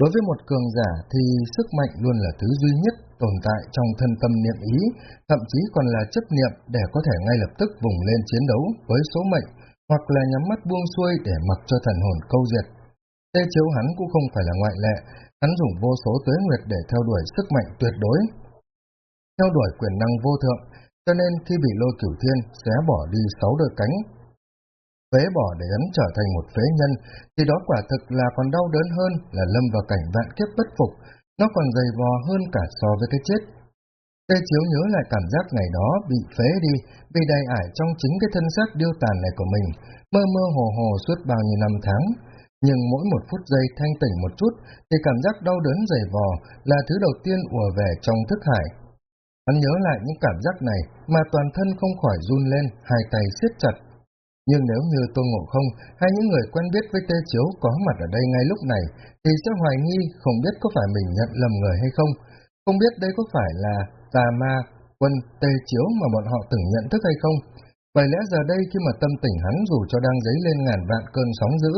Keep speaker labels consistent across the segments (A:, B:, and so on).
A: Đối với một cường giả thì sức mạnh luôn là thứ duy nhất tồn tại trong thân tâm niệm ý, thậm chí còn là chấp niệm để có thể ngay lập tức vùng lên chiến đấu với số mệnh, hoặc là nhắm mắt buông xuôi để mặc cho thần hồn câu diệt. Tê chiếu hắn cũng không phải là ngoại lệ, hắn dùng vô số tuế nguyệt để theo đuổi sức mạnh tuyệt đối. Theo đuổi quyền năng vô thượng, cho nên khi bị lôi cửu thiên xé bỏ đi sáu đôi cánh, phế bỏ để hắn trở thành một phế nhân, thì đó quả thực là còn đau đớn hơn là lâm vào cảnh vạn kiếp bất phục, nó còn dày vò hơn cả so với cái chết. Tê Chiếu nhớ lại cảm giác ngày đó bị phế đi, bị đầy ải trong chính cái thân xác điêu tàn này của mình, mơ mơ hồ hồ suốt bao nhiêu năm tháng. Nhưng mỗi một phút giây thanh tỉnh một chút, thì cảm giác đau đớn dày vò là thứ đầu tiên ùa về trong thức hải. Hắn nhớ lại những cảm giác này mà toàn thân không khỏi run lên, hai tay siết chặt. Nhưng nếu như Tô Ngộ Không hay những người quen biết với Tê Chiếu có mặt ở đây ngay lúc này, thì sẽ hoài nghi không biết có phải mình nhận lầm người hay không, không biết đây có phải là tà ma, quân, Tê Chiếu mà bọn họ từng nhận thức hay không. Vậy lẽ giờ đây khi mà tâm tình hắn dù cho đang dấy lên ngàn vạn cơn sóng dữ,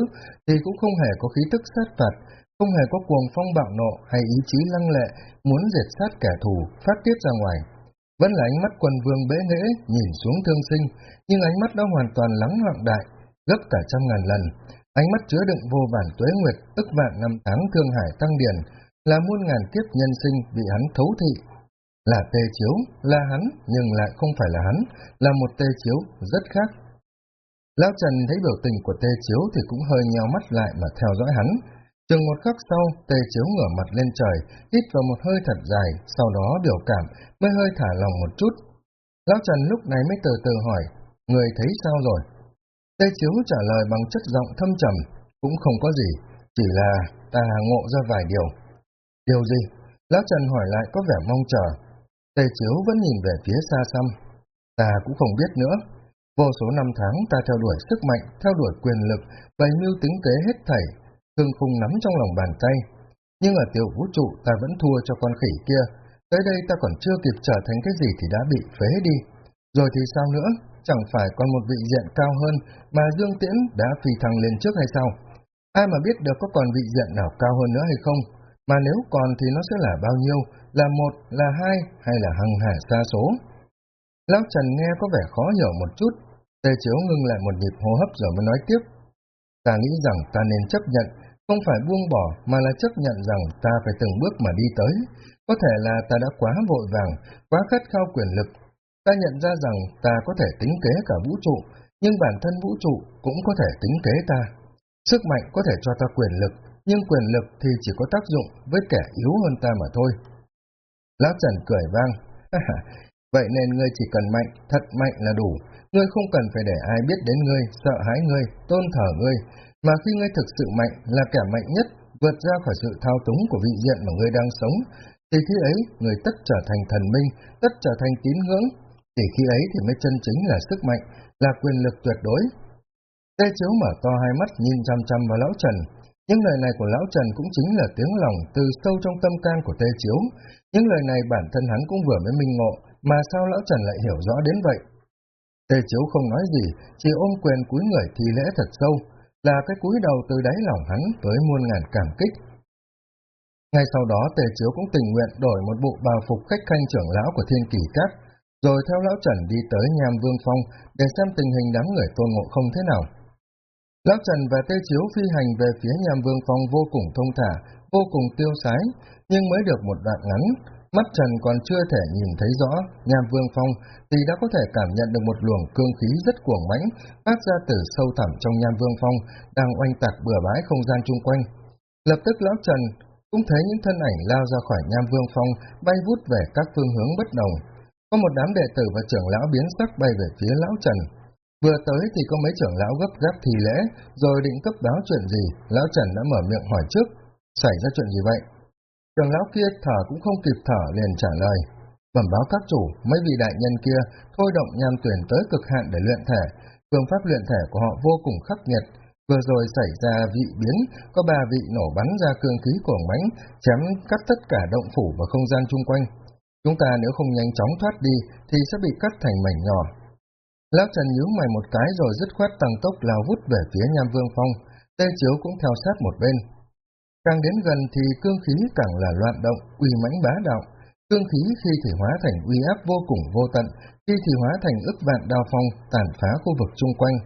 A: thì cũng không hề có khí tức sát phạt, không hề có cuồng phong bạo nộ hay ý chí lăng lệ muốn diệt sát kẻ thù phát tiết ra ngoài. Vẫn là ánh mắt quần vương bế nễ, nhìn xuống thương sinh, nhưng ánh mắt đã hoàn toàn lắng lặng đại, gấp cả trăm ngàn lần. Ánh mắt chứa đựng vô bản tuế nguyệt, ức vạn năm tháng thương hải tăng điển, là muôn ngàn kiếp nhân sinh bị hắn thấu thị. Là tê chiếu, là hắn, nhưng lại không phải là hắn, là một tê chiếu rất khác. Lão Trần thấy biểu tình của tê chiếu thì cũng hơi nheo mắt lại mà theo dõi hắn, Chừng một khắc sau, tề chiếu ngửa mặt lên trời, hít vào một hơi thật dài, sau đó biểu cảm, mới hơi thả lòng một chút. Lão Trần lúc này mới từ từ hỏi, người thấy sao rồi? Tê chiếu trả lời bằng chất giọng thâm trầm, cũng không có gì, chỉ là ta ngộ ra vài điều. Điều gì? Lão Trần hỏi lại có vẻ mong chờ. Tê chiếu vẫn nhìn về phía xa xăm. Ta cũng không biết nữa. Vô số năm tháng ta theo đuổi sức mạnh, theo đuổi quyền lực, bày mưu tính kế hết thảy, thương khung nắm trong lòng bàn tay. Nhưng ở tiểu vũ trụ ta vẫn thua cho con khỉ kia, tới đây ta còn chưa kịp trở thành cái gì thì đã bị phế đi. Rồi thì sao nữa, chẳng phải còn một vị diện cao hơn mà Dương Tiễn đã phi thăng lên trước hay sao? Ai mà biết được có còn vị diện nào cao hơn nữa hay không? Mà nếu còn thì nó sẽ là bao nhiêu? Là một, là hai, hay là hằng hà xa số? Lão Trần nghe có vẻ khó hiểu một chút, Tề Chiếu ngưng lại một nhịp hô hấp rồi mới nói tiếp. Ta nghĩ rằng ta nên chấp nhận không phải buông bỏ mà là chấp nhận rằng ta phải từng bước mà đi tới. Có thể là ta đã quá vội vàng, quá khát khao quyền lực. Ta nhận ra rằng ta có thể tính kế cả vũ trụ, nhưng bản thân vũ trụ cũng có thể tính kế ta. Sức mạnh có thể cho ta quyền lực, nhưng quyền lực thì chỉ có tác dụng với kẻ yếu hơn ta mà thôi. Lão Trần cười vang. Vậy nên ngươi chỉ cần mạnh, thật mạnh là đủ. Ngươi không cần phải để ai biết đến ngươi, sợ hãi ngươi, tôn thờ ngươi, mà khi ngươi thực sự mạnh là kẻ mạnh nhất, vượt ra khỏi sự thao túng của vị diện mà ngươi đang sống, thì khi ấy người tất trở thành thần minh, tất trở thành tín ngưỡng, thì khi ấy thì mới chân chính là sức mạnh, là quyền lực tuyệt đối. Tê Chiếu mở to hai mắt nhìn chăm chăm vào Lão Trần. Những lời này của Lão Trần cũng chính là tiếng lòng từ sâu trong tâm can của Tê Chiếu. Những lời này bản thân hắn cũng vừa mới minh ngộ, mà sao Lão Trần lại hiểu rõ đến vậy? Tê Chiếu không nói gì, chỉ ôm quyền cúi người thi lễ thật sâu, là cái cúi đầu từ đáy lòng hắn với muôn ngàn cảm kích. Ngay sau đó Tề Chiếu cũng tình nguyện đổi một bộ bào phục khách khanh trưởng lão của Thiên Kỳ Cát, rồi theo lão Trần đi tới Nham Vương Phong để xem tình hình đám người tôn ngộ không thế nào. Lão Trần và Tê Chiếu phi hành về phía Nham Vương Phong vô cùng thông thả, vô cùng tiêu sái, nhưng mới được một đoạn ngắn, Mắt Trần còn chưa thể nhìn thấy rõ nhà Vương Phong thì đã có thể cảm nhận được một luồng cương khí rất cuồng mãnh phát ra từ sâu thẳm trong Nham Vương Phong đang oanh tạc bừa bãi không gian chung quanh. Lập tức Lão Trần cũng thấy những thân ảnh lao ra khỏi Nham Vương Phong bay vút về các phương hướng bất đồng. Có một đám đệ tử và trưởng lão biến sắc bay về phía Lão Trần. Vừa tới thì có mấy trưởng lão gấp gáp thì lễ, rồi định cấp báo chuyện gì, Lão Trần đã mở miệng hỏi trước. Xảy ra chuyện gì vậy? Trường lão kia thở cũng không kịp thở liền trả lời. Bẩm báo các chủ, mấy vị đại nhân kia thôi động nham tuyển tới cực hạn để luyện thể. Phương pháp luyện thể của họ vô cùng khắc nghiệt. Vừa rồi xảy ra vị biến, có ba vị nổ bắn ra cương khí cuồng mãnh, chém cắt tất cả động phủ và không gian chung quanh. Chúng ta nếu không nhanh chóng thoát đi thì sẽ bị cắt thành mảnh nhỏ. Lão Trần nhíu mày một cái rồi dứt khoát tăng tốc lao vút về phía Nham Vương Phong. Tê Chiếu cũng theo sát một bên. Càng đến gần thì cương khí càng là loạn động, uy mãnh bá đạo. Cương khí khi thì hóa thành uy áp vô cùng vô tận, khi thì hóa thành ức vạn đao phong, tàn phá khu vực chung quanh.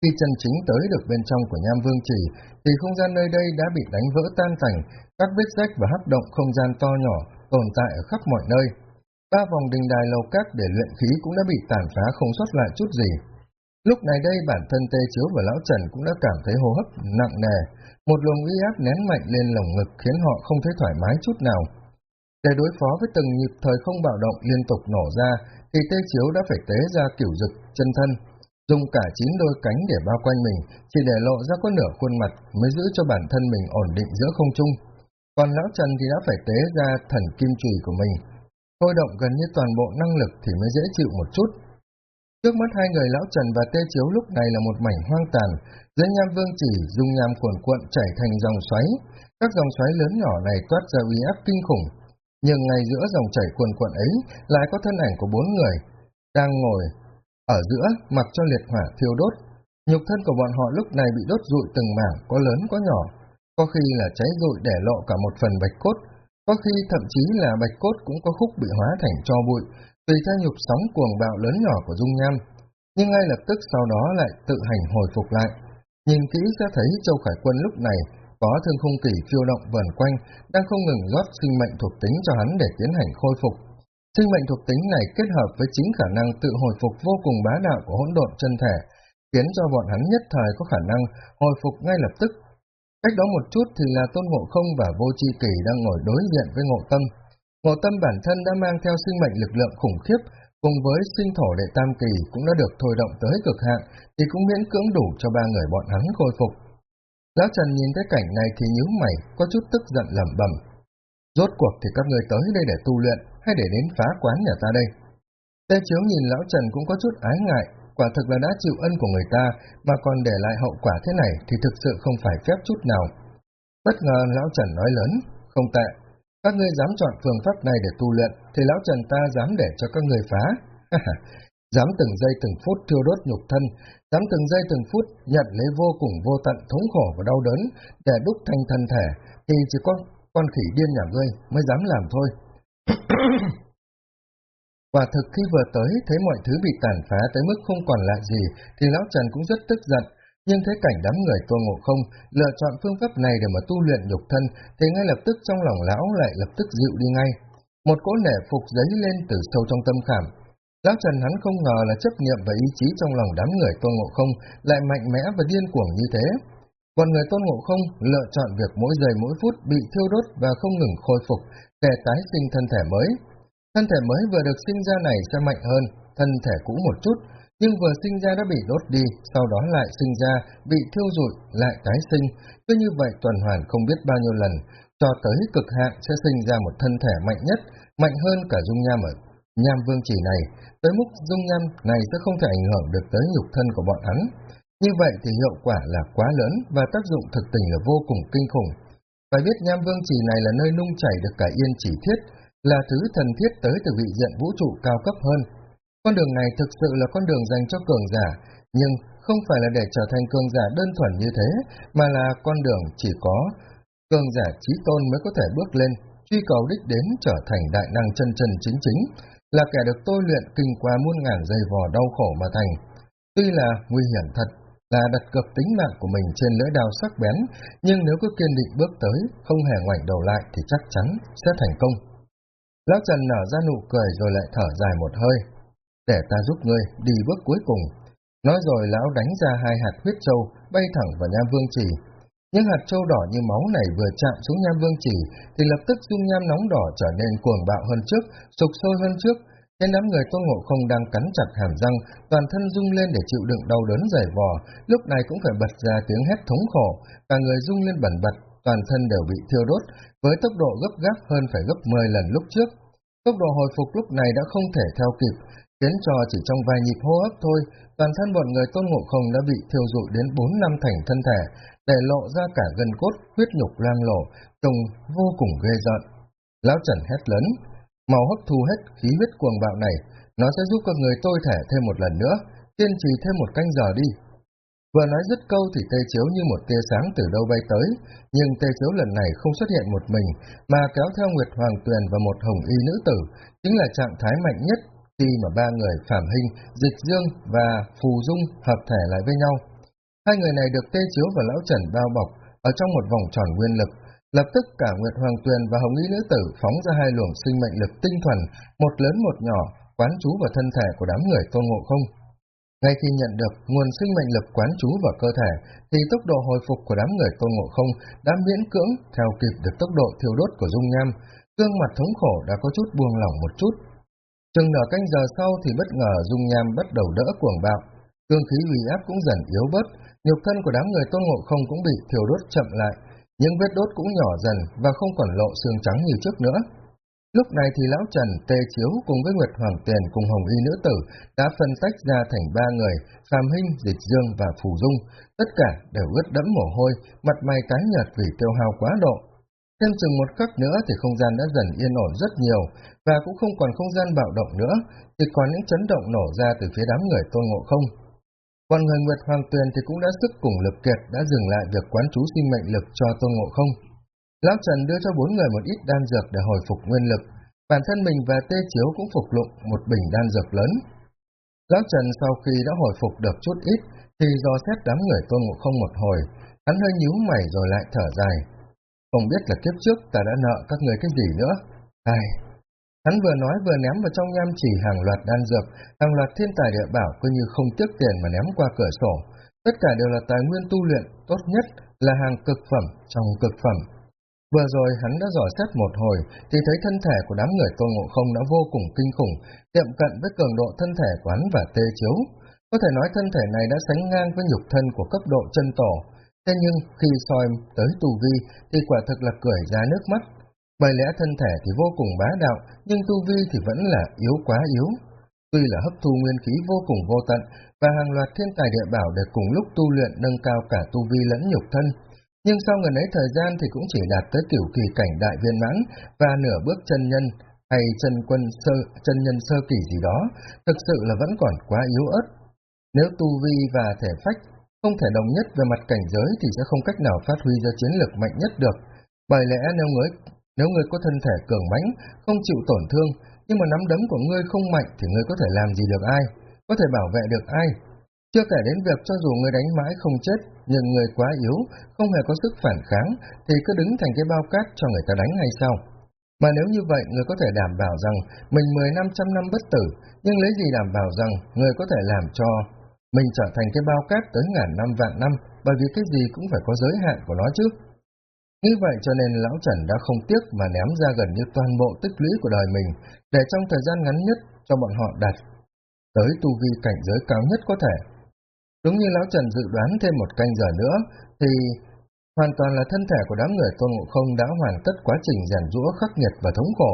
A: Khi chân chính tới được bên trong của Nham Vương Chỉ, thì không gian nơi đây đã bị đánh vỡ tan tành, các vết rách và hấp động không gian to nhỏ tồn tại ở khắp mọi nơi. Ba vòng đình đài lầu cát để luyện khí cũng đã bị tàn phá không sót lại chút gì. Lúc này đây bản thân Tê Chiếu và Lão Trần cũng đã cảm thấy hô hấp nặng nề, một luồng uy áp nén mạnh lên lồng ngực khiến họ không thấy thoải mái chút nào. Để đối phó với từng nhịp thời không bạo động liên tục nổ ra, thì Tê Chiếu đã phải tế ra kiểu dực, chân thân, dùng cả chín đôi cánh để bao quanh mình, chỉ để lộ ra có nửa khuôn mặt mới giữ cho bản thân mình ổn định giữa không trung. Còn Lão Trần thì đã phải tế ra thần kim chùy của mình, thôi động gần như toàn bộ năng lực thì mới dễ chịu một chút. Trước mắt hai người Lão Trần và Tê Chiếu lúc này là một mảnh hoang tàn, dưới nham vương chỉ dung nham cuồn cuộn chảy thành dòng xoáy, các dòng xoáy lớn nhỏ này toát ra uy áp kinh khủng. Nhưng ngay giữa dòng chảy cuồn cuộn ấy lại có thân ảnh của bốn người, đang ngồi ở giữa mặc cho liệt hỏa thiêu đốt. Nhục thân của bọn họ lúc này bị đốt rụi từng mảng, có lớn có nhỏ, có khi là cháy rụi để lộ cả một phần bạch cốt, có khi thậm chí là bạch cốt cũng có khúc bị hóa thành cho bụi, tùy theo nhục sóng cuồng bạo lớn nhỏ của dung nham. Nhưng ngay lập tức sau đó lại tự hành hồi phục lại. Nhìn kỹ sẽ thấy Châu Khải Quân lúc này có thương khung kỳ phiêu động vần quanh, đang không ngừng rót sinh mệnh thuộc tính cho hắn để tiến hành khôi phục. Sinh mệnh thuộc tính này kết hợp với chính khả năng tự hồi phục vô cùng bá đạo của hỗn độn chân thể, khiến cho bọn hắn nhất thời có khả năng hồi phục ngay lập tức. Cách đó một chút thì là Tôn Ngộ Không và Vô Chi Kỳ đang ngồi đối diện với Ngộ Tâm. Ngộ Tâm bản thân đã mang theo sinh mệnh lực lượng khủng khiếp, cùng với sinh thổ đệ tam kỳ cũng đã được thôi động tới cực hạn, thì cũng miễn cưỡng đủ cho ba người bọn hắn khôi phục. Lão Trần nhìn thấy cảnh này thì nhíu mày, có chút tức giận lẩm bẩm. Rốt cuộc thì các người tới đây để tu luyện, hay để đến phá quán nhà ta đây? Tê Chiếu nhìn Lão Trần cũng có chút ái ngại, quả thực là đã chịu ân của người ta, mà còn để lại hậu quả thế này thì thực sự không phải phép chút nào. Bất ngờ Lão Trần nói lớn, không tệ, các ngươi dám chọn phương pháp này để tu luyện, thì Lão Trần ta dám để cho các ngươi phá. dám từng giây từng phút thiêu đốt nhục thân, dám từng giây từng phút nhận lấy vô cùng vô tận thống khổ và đau đớn để đúc thành thân thể, thì chỉ có con khỉ điên nhà ngươi mới dám làm thôi. Quả thực khi vừa tới thấy mọi thứ bị tàn phá tới mức không còn lại gì thì Lão Trần cũng rất tức giận, nhưng thấy cảnh đám người tôn ngộ không lựa chọn phương pháp này để mà tu luyện nhục thân thì ngay lập tức trong lòng lão lại lập tức dịu đi ngay. Một cỗ nể phục giấy lên từ sâu trong tâm khảm. Lão Trần hắn không ngờ là chấp niệm và ý chí trong lòng đám người tôn ngộ không lại mạnh mẽ và điên cuồng như thế. Còn người tôn ngộ không lựa chọn việc mỗi giây mỗi phút bị thiêu đốt và không ngừng khôi phục để tái sinh thân thể mới. Thân thể mới vừa được sinh ra này sẽ mạnh hơn thân thể cũ một chút, nhưng vừa sinh ra đã bị đốt đi, sau đó lại sinh ra, bị thiêu rụi, lại tái sinh, cứ như vậy tuần hoàn không biết bao nhiêu lần, cho tới cực hạn sẽ sinh ra một thân thể mạnh nhất, mạnh hơn cả dung nham ở nham vương chỉ này, tới mức dung nham này sẽ không thể ảnh hưởng được tới nhục thân của bọn hắn. Như vậy thì hiệu quả là quá lớn và tác dụng thực tình là vô cùng kinh khủng. Phải biết nham vương chỉ này là nơi nung chảy được cả yên chỉ thiết, là thứ thần thiết tới từ vị diện vũ trụ cao cấp hơn. Con đường này thực sự là con đường dành cho cường giả, nhưng không phải là để trở thành cường giả đơn thuần như thế, mà là con đường chỉ có cường giả trí tôn mới có thể bước lên, truy cầu đích đến trở thành đại năng chân chân chính chính, là kẻ được tôi luyện kinh qua muôn ngàn dây vò đau khổ mà thành. Tuy là nguy hiểm thật, là đặt cược tính mạng của mình trên lưỡi đao sắc bén, nhưng nếu cứ kiên định bước tới, không hề ngoảnh đầu lại thì chắc chắn sẽ thành công. Lão Trần nở ra nụ cười rồi lại thở dài một hơi. Để ta giúp ngươi đi bước cuối cùng. Nói rồi lão đánh ra hai hạt huyết châu bay thẳng vào nham vương chỉ. Những hạt châu đỏ như máu này vừa chạm xuống nham vương chỉ thì lập tức dung nham nóng đỏ trở nên cuồng bạo hơn trước, sục sôi hơn trước, nên đám người tôn ngộ không đang cắn chặt hàm răng, toàn thân rung lên để chịu đựng đau đớn dày vò, lúc này cũng phải bật ra tiếng hét thống khổ, cả người rung lên bẩn bật, toàn thân đều bị thiêu đốt, với tốc độ gấp gáp hơn phải gấp 10 lần lúc trước. Tốc độ hồi phục lúc này đã không thể theo kịp, khiến cho chỉ trong vài nhịp hô hấp thôi, toàn thân bọn người tôn ngộ không đã bị thiêu rụi đến bốn năm thành thân thể, để lộ ra cả gân cốt, huyết nhục loang lổ, trông vô cùng ghê giận. Lão Trần hét lớn, mau hấp thu hết khí huyết cuồng bạo này, nó sẽ giúp con người tôi thể thêm một lần nữa, kiên trì thêm một canh giờ đi. Vừa nói dứt câu thì tê chiếu như một tia sáng từ đâu bay tới, nhưng tê chiếu lần này không xuất hiện một mình, mà kéo theo Nguyệt Hoàng Tuyền và một hồng y nữ tử, chính là trạng thái mạnh nhất khi mà ba người Phạm Hình, Dịch Dương và Phù Dung hợp thể lại với nhau. Hai người này được tê chiếu và lão Trần bao bọc ở trong một vòng tròn nguyên lực, lập tức cả Nguyệt Hoàng Tuyền và Hồng Y Nữ Tử phóng ra hai luồng sinh mệnh lực tinh thuần, một lớn một nhỏ, quán trú vào thân thể của đám người tôn ngộ không. Ngay khi nhận được nguồn sinh mệnh lực quán trú vào cơ thể, thì tốc độ hồi phục của đám người tôn ngộ không đã miễn cưỡng theo kịp được tốc độ thiêu đốt của dung nham, gương mặt thống khổ đã có chút buông lỏng một chút. Chừng nửa canh giờ sau thì bất ngờ dung nham bắt đầu đỡ cuồng bạo, cương khí uy áp cũng dần yếu bớt, nhục thân của đám người tôn ngộ không cũng bị thiêu đốt chậm lại, những vết đốt cũng nhỏ dần và không còn lộ xương trắng như trước nữa. Lúc này thì Lão Trần, Tê Chiếu cùng với Nguyệt Hoàng Tiền cùng Hồng Y Nữ Tử đã phân tách ra thành ba người, Phạm Hinh, Dịch Dương và Phù Dung, tất cả đều ướt đẫm mồ hôi, mặt mày tái nhợt vì tiêu hao quá độ. Thêm chừng một khắc nữa thì không gian đã dần yên ổn rất nhiều, và cũng không còn không gian bạo động nữa, chỉ còn những chấn động nổ ra từ phía đám người tôn ngộ không. Còn người Nguyệt Hoàng Tuyền thì cũng đã sức cùng lực kiệt đã dừng lại việc quán chú sinh mệnh lực cho tôn ngộ không. Lão Trần đưa cho bốn người một ít đan dược để hồi phục nguyên lực, bản thân mình và Tê Chiếu cũng phục lụng một bình đan dược lớn. Lão Trần sau khi đã hồi phục được chút ít, thì do xét đám người tôn ngộ không một hồi, hắn hơi nhíu mày rồi lại thở dài. Không biết là kiếp trước ta đã nợ các người cái gì nữa. Ai, Hắn vừa nói vừa ném vào trong nham chỉ hàng loạt đan dược, hàng loạt thiên tài địa bảo coi như không tiếc tiền mà ném qua cửa sổ. Tất cả đều là tài nguyên tu luyện tốt nhất, là hàng cực phẩm trong cực phẩm. Vừa rồi hắn đã dò xét một hồi, thì thấy thân thể của đám người tôn ngộ không đã vô cùng kinh khủng, tiệm cận với cường độ thân thể quán và tê chiếu. Có thể nói thân thể này đã sánh ngang với nhục thân của cấp độ chân tổ, thế nhưng khi soi tới tù vi thì quả thực là cười ra nước mắt, bởi lẽ thân thể thì vô cùng bá đạo, nhưng tu vi thì vẫn là yếu quá yếu. Tuy là hấp thu nguyên khí vô cùng vô tận và hàng loạt thiên tài địa bảo để cùng lúc tu luyện nâng cao cả tu vi lẫn nhục thân, nhưng sau gần ấy thời gian thì cũng chỉ đạt tới kiểu kỳ cảnh đại viên mãn và nửa bước chân nhân hay chân quân sơ chân nhân sơ kỳ gì đó, thực sự là vẫn còn quá yếu ớt. Nếu tu vi và thể phách không thể đồng nhất về mặt cảnh giới thì sẽ không cách nào phát huy ra chiến lược mạnh nhất được. Bởi lẽ nếu người nếu ngươi có thân thể cường mãnh, không chịu tổn thương, nhưng mà nắm đấm của ngươi không mạnh thì ngươi có thể làm gì được ai, có thể bảo vệ được ai. Chưa kể đến việc cho dù ngươi đánh mãi không chết, nhưng người quá yếu, không hề có sức phản kháng, thì cứ đứng thành cái bao cát cho người ta đánh hay sao? Mà nếu như vậy, người có thể đảm bảo rằng mình mười năm trăm năm bất tử, nhưng lấy gì đảm bảo rằng người có thể làm cho mình trở thành cái bao cát tới ngàn năm vạn năm, bởi vì cái gì cũng phải có giới hạn của nó chứ. Như vậy cho nên Lão Trần đã không tiếc mà ném ra gần như toàn bộ tích lũy của đời mình, để trong thời gian ngắn nhất cho bọn họ đạt tới tu vi cảnh giới cao nhất có thể. Đúng như Lão Trần dự đoán thêm một canh giờ nữa, thì hoàn toàn là thân thể của đám người tôn ngộ không đã hoàn tất quá trình rèn rũa khắc nghiệt và thống khổ.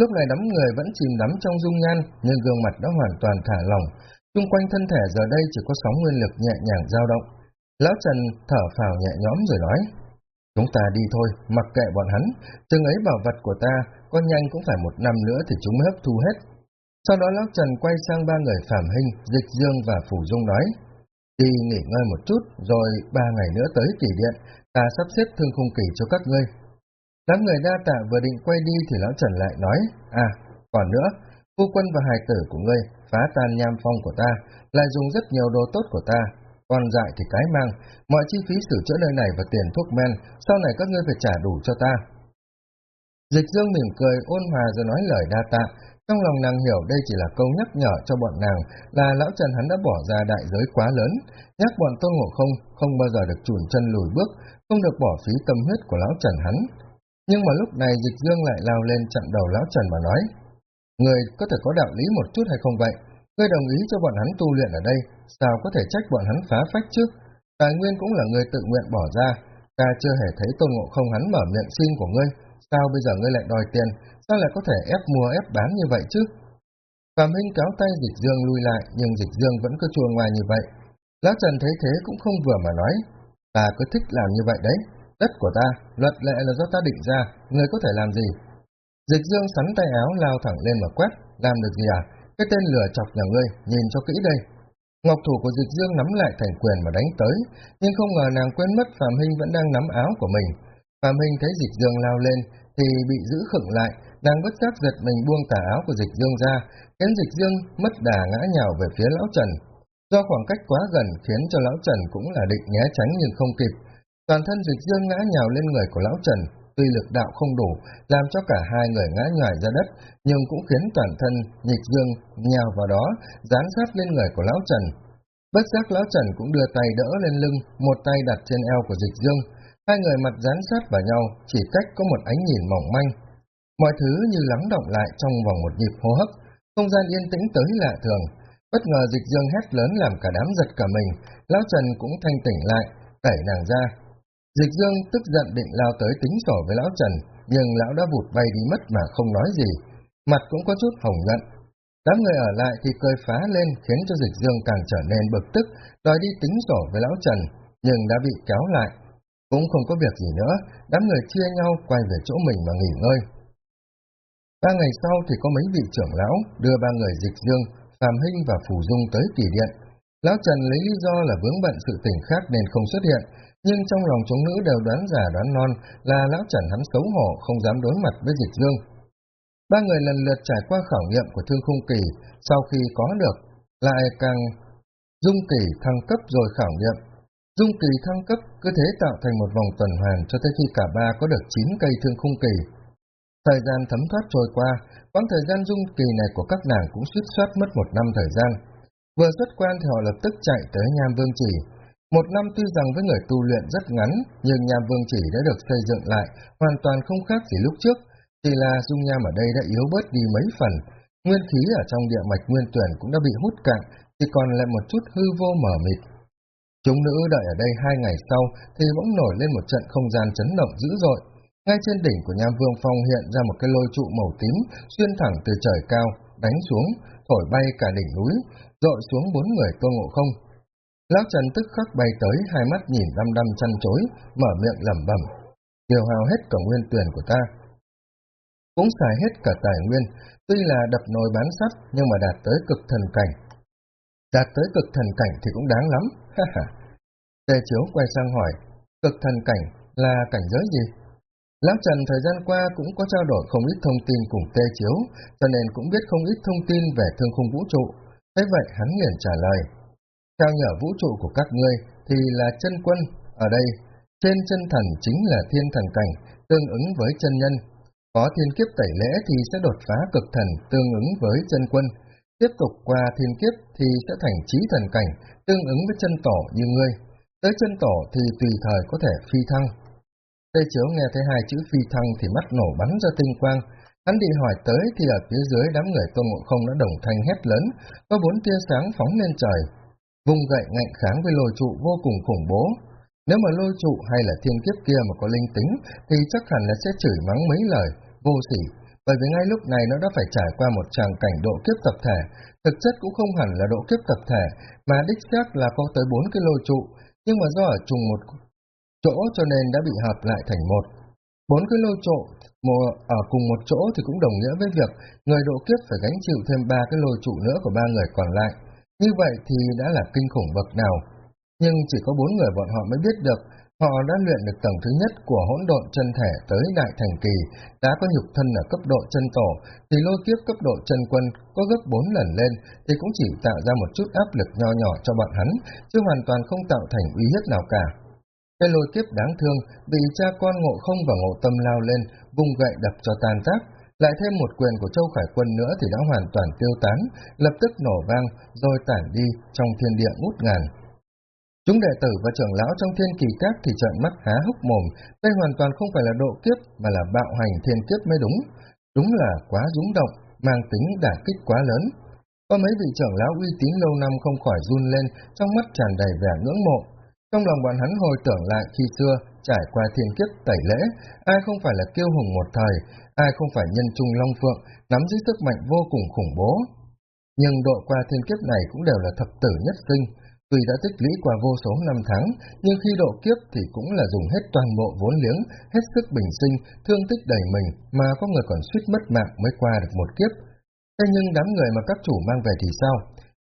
A: Lúc này đám người vẫn chìm đắm trong dung nhan, nhưng gương mặt đã hoàn toàn thả lỏng. Xung quanh thân thể giờ đây chỉ có sóng nguyên lực nhẹ nhàng dao động. Lão Trần thở phào nhẹ nhõm rồi nói. Chúng ta đi thôi, mặc kệ bọn hắn, chừng ấy bảo vật của ta, có nhanh cũng phải một năm nữa thì chúng mới hấp thu hết. Sau đó Lão Trần quay sang ba người Phạm Hinh, Dịch Dương và Phủ Dung nói, đi nghỉ ngơi một chút, rồi ba ngày nữa tới kỷ điện, ta sắp xếp thương khung kỳ cho các ngươi. Đám người đa tạ vừa định quay đi thì Lão Trần lại nói, à, còn nữa, phu quân và hài tử của ngươi phá tan nham phong của ta, lại dùng rất nhiều đồ tốt của ta, còn dại thì cái mang, mọi chi phí sửa chữa nơi này và tiền thuốc men, sau này các ngươi phải trả đủ cho ta. Dịch dương mỉm cười ôn hòa rồi nói lời đa tạ, trong lòng nàng hiểu đây chỉ là câu nhắc nhở cho bọn nàng là lão Trần hắn đã bỏ ra đại giới quá lớn, nhắc bọn tôn ngộ không, không bao giờ được chùn chân lùi bước, không được bỏ phí tâm huyết của lão Trần hắn. Nhưng mà lúc này dịch dương lại lao lên chặn đầu lão Trần mà nói, Người có thể có đạo lý một chút hay không vậy? Ngươi đồng ý cho bọn hắn tu luyện ở đây, sao có thể trách bọn hắn phá phách chứ? Tài nguyên cũng là người tự nguyện bỏ ra, ta chưa hề thấy tôn ngộ không hắn mở miệng xin của ngươi, sao bây giờ ngươi lại đòi tiền, sao lại có thể ép mua ép bán như vậy chứ? Phạm Hinh kéo tay Dịch Dương lui lại, nhưng Dịch Dương vẫn cứ chua ngoài như vậy. Lão Trần thấy thế cũng không vừa mà nói, ta cứ thích làm như vậy đấy, đất của ta, luật lệ là do ta định ra, ngươi có thể làm gì? Dịch Dương sắn tay áo lao thẳng lên mà quét, làm được gì à? Cái tên lửa chọc nhà ngươi, nhìn cho kỹ đây. Ngọc thủ của dịch dương nắm lại thành quyền mà đánh tới, nhưng không ngờ nàng quên mất Phạm Hinh vẫn đang nắm áo của mình. Phạm Hinh thấy dịch dương lao lên, thì bị giữ khựng lại, nàng bất giác giật mình buông tà áo của dịch dương ra, khiến dịch dương mất đà ngã nhào về phía lão Trần. Do khoảng cách quá gần khiến cho lão Trần cũng là định né tránh nhưng không kịp. Toàn thân dịch dương ngã nhào lên người của lão Trần, tuy lực đạo không đủ, làm cho cả hai người ngã nhòi ra đất, nhưng cũng khiến toàn thân nhịch dương nhào vào đó, dán sát lên người của lão Trần. Bất giác lão Trần cũng đưa tay đỡ lên lưng, một tay đặt trên eo của dịch dương. Hai người mặt dán sát vào nhau, chỉ cách có một ánh nhìn mỏng manh. Mọi thứ như lắng động lại trong vòng một nhịp hô hấp, không gian yên tĩnh tới lạ thường. Bất ngờ dịch dương hét lớn làm cả đám giật cả mình, lão Trần cũng thanh tỉnh lại, đẩy nàng ra, Dịch dương tức giận định lao tới tính sổ với lão Trần, nhưng lão đã vụt bay đi mất mà không nói gì. Mặt cũng có chút hồng giận. Đám người ở lại thì cười phá lên khiến cho dịch dương càng trở nên bực tức, đòi đi tính sổ với lão Trần, nhưng đã bị kéo lại. Cũng không có việc gì nữa, đám người chia nhau quay về chỗ mình mà nghỉ ngơi. Ba ngày sau thì có mấy vị trưởng lão đưa ba người dịch dương, Phạm Hinh và Phủ Dung tới kỳ điện. Lão Trần lấy lý do là vướng bận sự tình khác nên không xuất hiện, nhưng trong lòng chúng nữ đều đoán giả đoán non là lão Trần hắn xấu hổ không dám đối mặt với dịch dương. Ba người lần lượt trải qua khảo nghiệm của thương khung kỳ, sau khi có được, lại càng dung kỳ thăng cấp rồi khảo nghiệm. Dung kỳ thăng cấp cứ thế tạo thành một vòng tuần hoàn cho tới khi cả ba có được 9 cây thương khung kỳ. Thời gian thấm thoát trôi qua, quãng thời gian dung kỳ này của các nàng cũng suýt soát mất một năm thời gian. Vừa xuất quan thì họ lập tức chạy tới Nham Vương Chỉ, một năm tuy rằng với người tu luyện rất ngắn, nhưng nham vương chỉ đã được xây dựng lại, hoàn toàn không khác gì lúc trước, chỉ là dung nham ở đây đã yếu bớt đi mấy phần, nguyên khí ở trong địa mạch nguyên tuyển cũng đã bị hút cạn, chỉ còn lại một chút hư vô mở mịt. Chúng nữ đợi ở đây hai ngày sau thì bỗng nổi lên một trận không gian chấn động dữ dội. Ngay trên đỉnh của nham vương phong hiện ra một cái lôi trụ màu tím xuyên thẳng từ trời cao, đánh xuống, thổi bay cả đỉnh núi, dội xuống bốn người tô ngộ không. Lão Trần tức khắc bay tới, hai mắt nhìn đăm đăm chăn chối, mở miệng lẩm bẩm, tiêu hao hết cả nguyên tuyển của ta. Cũng xài hết cả tài nguyên, tuy là đập nồi bán sắt nhưng mà đạt tới cực thần cảnh. Đạt tới cực thần cảnh thì cũng đáng lắm, ha ha. Tề Chiếu quay sang hỏi, cực thần cảnh là cảnh giới gì? Lão Trần thời gian qua cũng có trao đổi không ít thông tin cùng Tê Chiếu, cho nên cũng biết không ít thông tin về thương khung vũ trụ. Thế vậy hắn liền trả lời, theo nhở vũ trụ của các ngươi thì là chân quân, ở đây, trên chân thần chính là thiên thần cảnh, tương ứng với chân nhân. Có thiên kiếp tẩy lễ thì sẽ đột phá cực thần, tương ứng với chân quân. Tiếp tục qua thiên kiếp thì sẽ thành trí thần cảnh, tương ứng với chân tổ như ngươi. Tới chân tổ thì tùy thời có thể phi thăng. Tây Chiếu nghe thấy hai chữ phi thăng thì mắt nổ bắn ra tinh quang. Hắn đi hỏi tới thì ở phía dưới đám người tôn ngộ không đã đồng thanh hét lớn, có bốn tia sáng phóng lên trời, Vùng gậy ngạnh kháng với lôi trụ vô cùng khủng bố. Nếu mà lôi trụ hay là thiên kiếp kia mà có linh tính, thì chắc hẳn là sẽ chửi mắng mấy lời, vô sỉ, bởi vì ngay lúc này nó đã phải trải qua một tràng cảnh độ kiếp tập thể, thực chất cũng không hẳn là độ kiếp tập thể, mà đích xác là có tới bốn cái lôi trụ, nhưng mà do ở chung một chỗ cho nên đã bị hợp lại thành một. Bốn cái lôi trụ ở cùng một chỗ thì cũng đồng nghĩa với việc người độ kiếp phải gánh chịu thêm ba cái lôi trụ nữa của ba người còn lại. Như vậy thì đã là kinh khủng bậc nào. Nhưng chỉ có bốn người bọn họ mới biết được, họ đã luyện được tầng thứ nhất của hỗn độn chân thể tới đại thành kỳ, đã có nhục thân ở cấp độ chân tổ, thì lôi kiếp cấp độ chân quân có gấp bốn lần lên, thì cũng chỉ tạo ra một chút áp lực nho nhỏ cho bọn hắn, chứ hoàn toàn không tạo thành uy hiếp nào cả. Cái lôi kiếp đáng thương bị cha con ngộ không và ngộ tâm lao lên, vùng gậy đập cho tan tác, lại thêm một quyền của Châu Khải Quân nữa thì đã hoàn toàn tiêu tán, lập tức nổ vang, rồi tản đi trong thiên địa ngút ngàn. Chúng đệ tử và trưởng lão trong thiên kỳ các thì trợn mắt há hốc mồm, đây hoàn toàn không phải là độ kiếp mà là bạo hành thiên kiếp mới đúng. Đúng là quá rúng động, mang tính đả kích quá lớn. Có mấy vị trưởng lão uy tín lâu năm không khỏi run lên, trong mắt tràn đầy vẻ ngưỡng mộ. Trong lòng bọn hắn hồi tưởng lại khi xưa, trải qua thiên kiếp tẩy lễ, ai không phải là kiêu hùng một thời, ai không phải nhân trung long phượng, nắm giữ sức mạnh vô cùng khủng bố. Nhưng độ qua thiên kiếp này cũng đều là thập tử nhất sinh, tuy đã tích lũy qua vô số năm tháng, nhưng khi độ kiếp thì cũng là dùng hết toàn bộ vốn liếng, hết sức bình sinh, thương tích đầy mình, mà có người còn suýt mất mạng mới qua được một kiếp. Thế nhưng đám người mà các chủ mang về thì sao?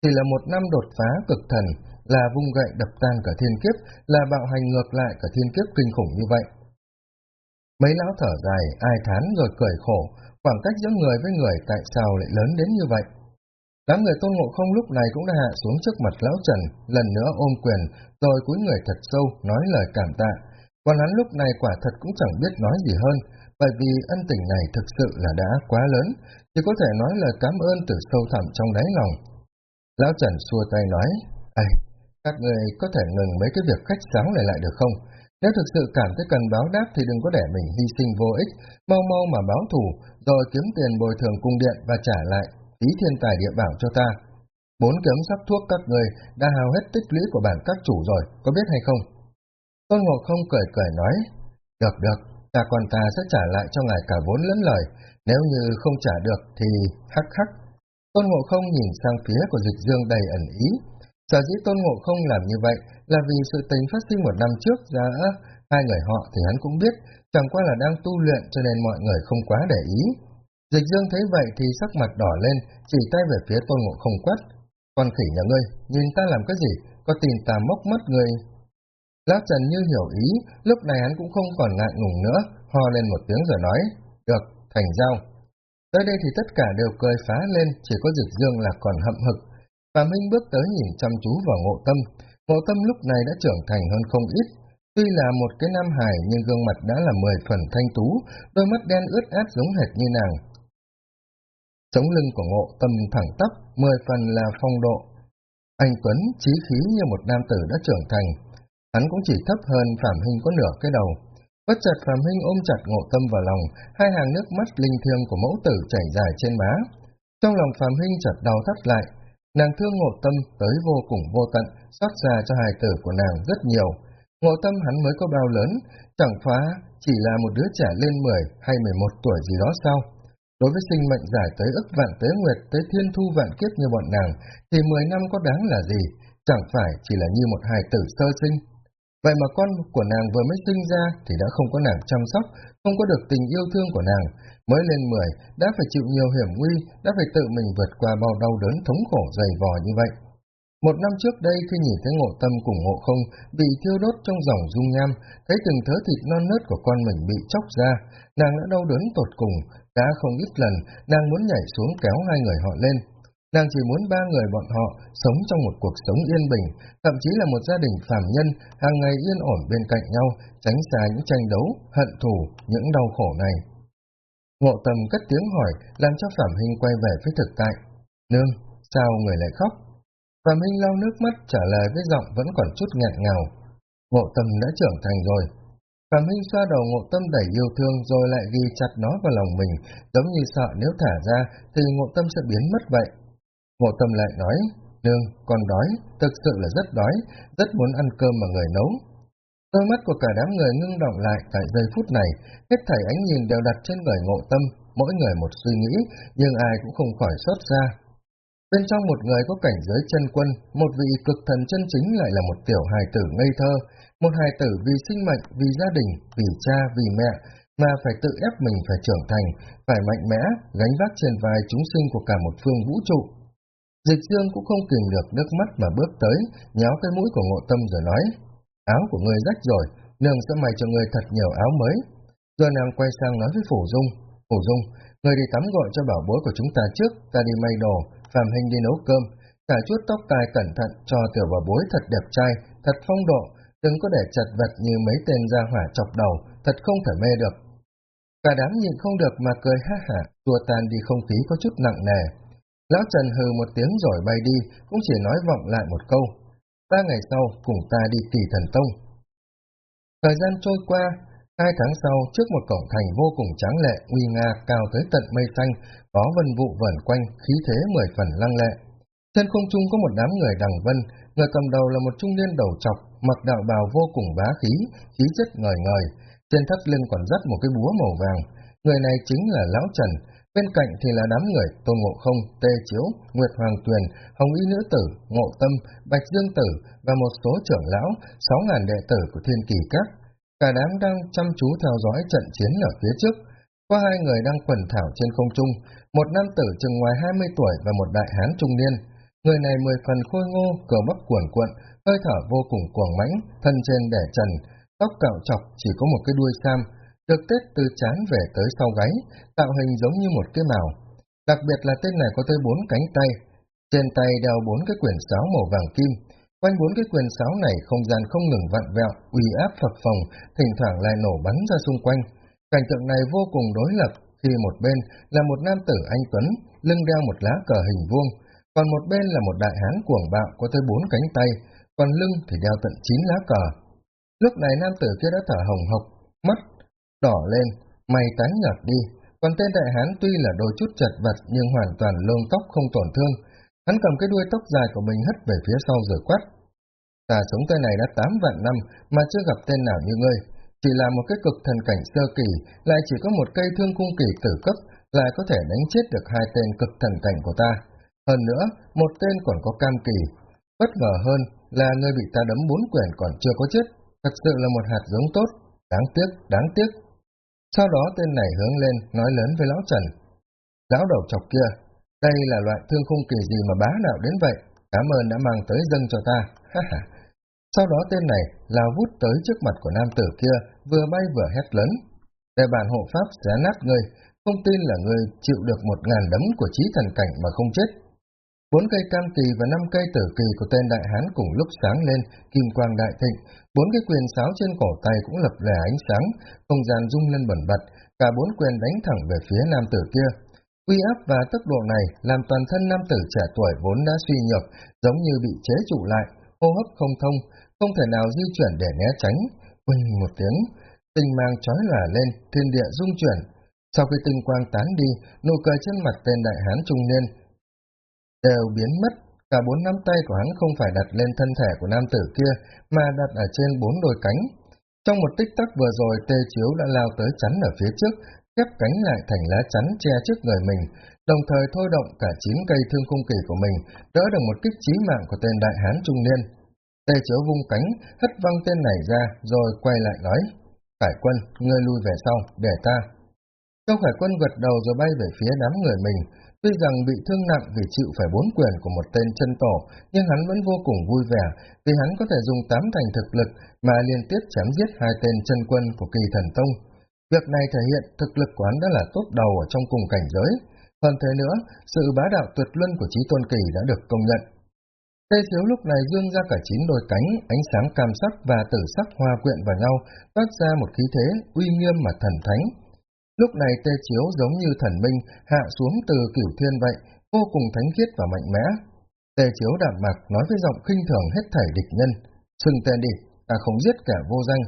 A: thì là một năm đột phá cực thần, là vung gậy đập tan cả thiên kiếp, là bạo hành ngược lại cả thiên kiếp kinh khủng như vậy. Mấy lão thở dài, ai thán rồi cười khổ, khoảng cách giữa người với người tại sao lại lớn đến như vậy. Đám người tôn ngộ không lúc này cũng đã hạ xuống trước mặt lão Trần, lần nữa ôm quyền, rồi cúi người thật sâu, nói lời cảm tạ. Còn hắn lúc này quả thật cũng chẳng biết nói gì hơn, bởi vì ân tình này thực sự là đã quá lớn, chỉ có thể nói lời cảm ơn từ sâu thẳm trong đáy lòng. Lão Trần xua tay nói, Ây, các người có thể ngừng mấy cái việc khách sáo này lại được không? Nếu thực sự cảm thấy cần báo đáp thì đừng có để mình hy sinh vô ích, mau mau mà báo thù, rồi kiếm tiền bồi thường cung điện và trả lại tí thiên tài địa bảo cho ta. Bốn kiếm sắc thuốc các người đã hào hết tích lũy của bản các chủ rồi, có biết hay không? Tôn Ngộ không cười cười nói, được được, ta còn ta sẽ trả lại cho ngài cả vốn lẫn lời, nếu như không trả được thì hắc hắc. Tôn Ngộ không nhìn sang phía của dịch dương đầy ẩn ý, Sở dĩ Tôn Ngộ không làm như vậy là vì sự tình phát sinh một năm trước ra hai người họ thì hắn cũng biết, chẳng qua là đang tu luyện cho nên mọi người không quá để ý. Dịch dương thấy vậy thì sắc mặt đỏ lên, chỉ tay về phía Tôn Ngộ không quát. Con khỉ nhà ngươi, nhìn ta làm cái gì, có tin ta mốc mất người. Lão Trần như hiểu ý, lúc này hắn cũng không còn ngại ngùng nữa, ho lên một tiếng rồi nói, được, thành giao. Tới đây thì tất cả đều cười phá lên, chỉ có dịch dương là còn hậm hực, Phạm Minh bước tới nhìn chăm chú vào ngộ tâm. Ngộ tâm lúc này đã trưởng thành hơn không ít. Tuy là một cái nam hài nhưng gương mặt đã là mười phần thanh tú, đôi mắt đen ướt át giống hệt như nàng. Chống lưng của ngộ tâm thẳng tắp, mười phần là phong độ. Anh Tuấn trí khí như một nam tử đã trưởng thành. Hắn cũng chỉ thấp hơn Phạm Hinh có nửa cái đầu. Bất chợt Phạm Hinh ôm chặt ngộ tâm vào lòng, hai hàng nước mắt linh thiêng của mẫu tử chảy dài trên má. Trong lòng Phạm Hinh chợt đau thắt lại, Nàng thương ngộ tâm tới vô cùng vô tận, xót xa cho hài tử của nàng rất nhiều. Ngộ tâm hắn mới có bao lớn, chẳng phá chỉ là một đứa trẻ lên 10 hay 11 tuổi gì đó sao? Đối với sinh mệnh giải tới ức vạn tới nguyệt tới thiên thu vạn kiếp như bọn nàng, thì 10 năm có đáng là gì? Chẳng phải chỉ là như một hài tử sơ sinh. Vậy mà con của nàng vừa mới sinh ra thì đã không có nàng chăm sóc, không có được tình yêu thương của nàng, mới lên 10 đã phải chịu nhiều hiểm nguy, đã phải tự mình vượt qua bao đau đớn thống khổ dày vò như vậy. Một năm trước đây khi nhìn thấy ngộ tâm cùng ngộ không bị thiêu đốt trong dòng dung nham, thấy từng thớ thịt non nớt của con mình bị chóc ra, nàng đã đau đớn tột cùng, đã không ít lần nàng muốn nhảy xuống kéo hai người họ lên. Nàng chỉ muốn ba người bọn họ sống trong một cuộc sống yên bình, thậm chí là một gia đình phàm nhân, hàng ngày yên ổn bên cạnh nhau, tránh xa những tranh đấu, hận thù, những đau khổ này. Ngộ tâm cất tiếng hỏi, làm cho Phạm Hinh quay về với thực tại. Nương, sao người lại khóc? Phạm Hinh lau nước mắt trả lời với giọng vẫn còn chút nghẹn ngào. Ngộ tâm đã trưởng thành rồi. Phạm Hinh xoa đầu ngộ tâm đầy yêu thương rồi lại ghi chặt nó vào lòng mình, giống như sợ nếu thả ra thì ngộ tâm sẽ biến mất vậy. Ngộ tâm lại nói, nương, con đói, thực sự là rất đói, rất muốn ăn cơm mà người nấu. Đôi mắt của cả đám người ngưng động lại tại giây phút này, hết thảy ánh nhìn đều đặt trên người ngộ tâm, mỗi người một suy nghĩ, nhưng ai cũng không khỏi xót ra. Bên trong một người có cảnh giới chân quân, một vị cực thần chân chính lại là một tiểu hài tử ngây thơ, một hài tử vì sinh mệnh, vì gia đình, vì cha, vì mẹ, mà phải tự ép mình phải trưởng thành, phải mạnh mẽ, gánh vác trên vai chúng sinh của cả một phương vũ trụ. Dịch dương cũng không kìm được nước mắt mà bước tới, nhéo cái mũi của ngộ tâm rồi nói, áo của người rách rồi, nương sẽ may cho người thật nhiều áo mới. Rồi nàng quay sang nói với Phủ Dung, Phủ Dung, người đi tắm gọi cho bảo bối của chúng ta trước, ta đi may đồ, phàm hình đi nấu cơm, cả chút tóc tai cẩn thận cho tiểu bảo bối thật đẹp trai, thật phong độ, đừng có để chật vật như mấy tên ra hỏa chọc đầu, thật không thể mê được. Cả đám nhìn không được mà cười ha hả, tua tan đi không khí có chút nặng nề. Lão Trần hừ một tiếng rồi bay đi, cũng chỉ nói vọng lại một câu, Ba ngày sau, cùng ta đi kỳ thần tông. Thời gian trôi qua, hai tháng sau, trước một cổng thành vô cùng tráng lệ, uy nga, cao tới tận mây xanh, có vân vụ vẩn quanh, khí thế mười phần lăng lệ. Trên không trung có một đám người đằng vân, người cầm đầu là một trung niên đầu trọc, mặc đạo bào vô cùng bá khí, khí chất ngời ngời, trên thắt lưng còn dắt một cái búa màu vàng. Người này chính là Lão Trần, Bên cạnh thì là đám người Tôn Ngộ Không, Tê Chiếu, Nguyệt Hoàng Tuyền, Hồng Y Nữ Tử, Ngộ Tâm, Bạch Dương Tử và một số trưởng lão, sáu ngàn đệ tử của Thiên Kỳ Các. Cả đám đang chăm chú theo dõi trận chiến ở phía trước. Có hai người đang quần thảo trên không trung, một nam tử chừng ngoài 20 tuổi và một đại hán trung niên. Người này mười phần khôi ngô, cờ bắp cuồn cuộn, hơi thở vô cùng cuồng mãnh, thân trên đẻ trần, tóc cạo chọc chỉ có một cái đuôi sam, được tết từ chán về tới sau gáy, tạo hình giống như một cái màu. Đặc biệt là tên này có tới bốn cánh tay, trên tay đeo bốn cái quyển sáo màu vàng kim, quanh bốn cái quyền sáo này không gian không ngừng vặn vẹo, uy áp phập phồng, thỉnh thoảng lại nổ bắn ra xung quanh. Cảnh tượng này vô cùng đối lập, khi một bên là một nam tử anh Tuấn, lưng đeo một lá cờ hình vuông, còn một bên là một đại hán cuồng bạo có tới bốn cánh tay, còn lưng thì đeo tận chín lá cờ. Lúc này nam tử kia đã thở hồng hộc, mắt đỏ lên, mày tái nhợt đi, còn tên đại hán tuy là đôi chút chật vật nhưng hoàn toàn lông tóc không tổn thương, Hắn cầm cái đuôi tóc dài của mình hất về phía sau rồi quát. Ta sống tên này đã tám vạn năm mà chưa gặp tên nào như ngươi. Chỉ là một cái cực thần cảnh sơ kỳ, lại chỉ có một cây thương cung kỳ tử cấp, lại có thể đánh chết được hai tên cực thần cảnh của ta. Hơn nữa, một tên còn có cam kỳ. Bất ngờ hơn là ngươi bị ta đấm bốn quyền còn chưa có chết. Thật sự là một hạt giống tốt. Đáng tiếc, đáng tiếc. Sau đó tên này hướng lên, nói lớn với lão Trần. Lão đầu chọc kia, đây là loại thương khung kỳ gì mà bá đạo đến vậy? Cảm ơn đã mang tới dâng cho ta. Sau đó tên này lao vút tới trước mặt của nam tử kia, vừa bay vừa hét lớn. Để bản hộ pháp xé nát ngươi, không tin là ngươi chịu được một ngàn đấm của trí thần cảnh mà không chết. Bốn cây cam kỳ và năm cây tử kỳ của tên đại hán cùng lúc sáng lên, kim quang đại thịnh, bốn cái quyền sáo trên cổ tay cũng lập lẻ ánh sáng, không gian rung lên bẩn bật, cả bốn quyền đánh thẳng về phía nam tử kia. Uy áp và tốc độ này làm toàn thân nam tử trẻ tuổi vốn đã suy nhược, giống như bị chế trụ lại, hô hấp không thông, không thể nào di chuyển để né tránh. Quỳnh một tiếng, tinh mang chói lòa lên, thiên địa rung chuyển. Sau khi tinh quang tán đi, nụ cười trên mặt tên đại hán trung niên đều biến mất. Cả bốn nắm tay của hắn không phải đặt lên thân thể của nam tử kia, mà đặt ở trên bốn đôi cánh. Trong một tích tắc vừa rồi, tê chiếu đã lao tới chắn ở phía trước, khép cánh lại thành lá chắn che trước người mình, đồng thời thôi động cả chín cây thương cung kỳ của mình, đỡ được một kích chí mạng của tên đại hán trung niên. Tê chiếu vung cánh, hất văng tên này ra, rồi quay lại nói, Khải quân, ngươi lui về sau, để ta. Châu Khải quân gật đầu rồi bay về phía đám người mình, tuy rằng bị thương nặng vì chịu phải bốn quyền của một tên chân tổ, nhưng hắn vẫn vô cùng vui vẻ, vì hắn có thể dùng tám thành thực lực mà liên tiếp chém giết hai tên chân quân của kỳ thần tông. Việc này thể hiện thực lực quán đã là tốt đầu ở trong cùng cảnh giới. Hơn thế nữa, sự bá đạo tuyệt luân của trí tôn kỳ đã được công nhận. Tê thiếu lúc này dương ra cả chín đôi cánh, ánh sáng cam sắc và tử sắc hòa quyện vào nhau, toát ra một khí thế uy nghiêm mà thần thánh. Lúc này Tê Chiếu giống như thần minh hạ xuống từ cửu thiên vậy, vô cùng thánh khiết và mạnh mẽ. Tê Chiếu đạm mạc nói với giọng khinh thường hết thảy địch nhân, xưng tên đi, ta không giết kẻ vô danh,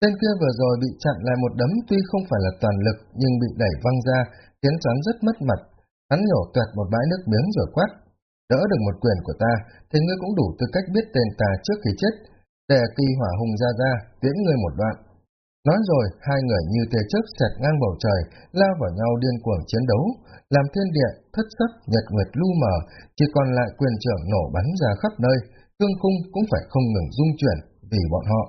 A: Tên kia vừa rồi bị chặn lại một đấm tuy không phải là toàn lực nhưng bị đẩy văng ra, khiến choán rất mất mặt. Hắn nhổ tuyệt một bãi nước miếng rồi quát. Đỡ được một quyền của ta, thì ngươi cũng đủ tư cách biết tên ta trước khi chết. Để kỳ hỏa hùng ra ra, tiễn ngươi một đoạn. Nói rồi, hai người như tia chớp xẹt ngang bầu trời, lao vào nhau điên cuồng chiến đấu, làm thiên địa, thất sắc, nhật nguyệt lu mờ, chỉ còn lại quyền trưởng nổ bắn ra khắp nơi, cương khung cũng phải không ngừng rung chuyển vì bọn họ.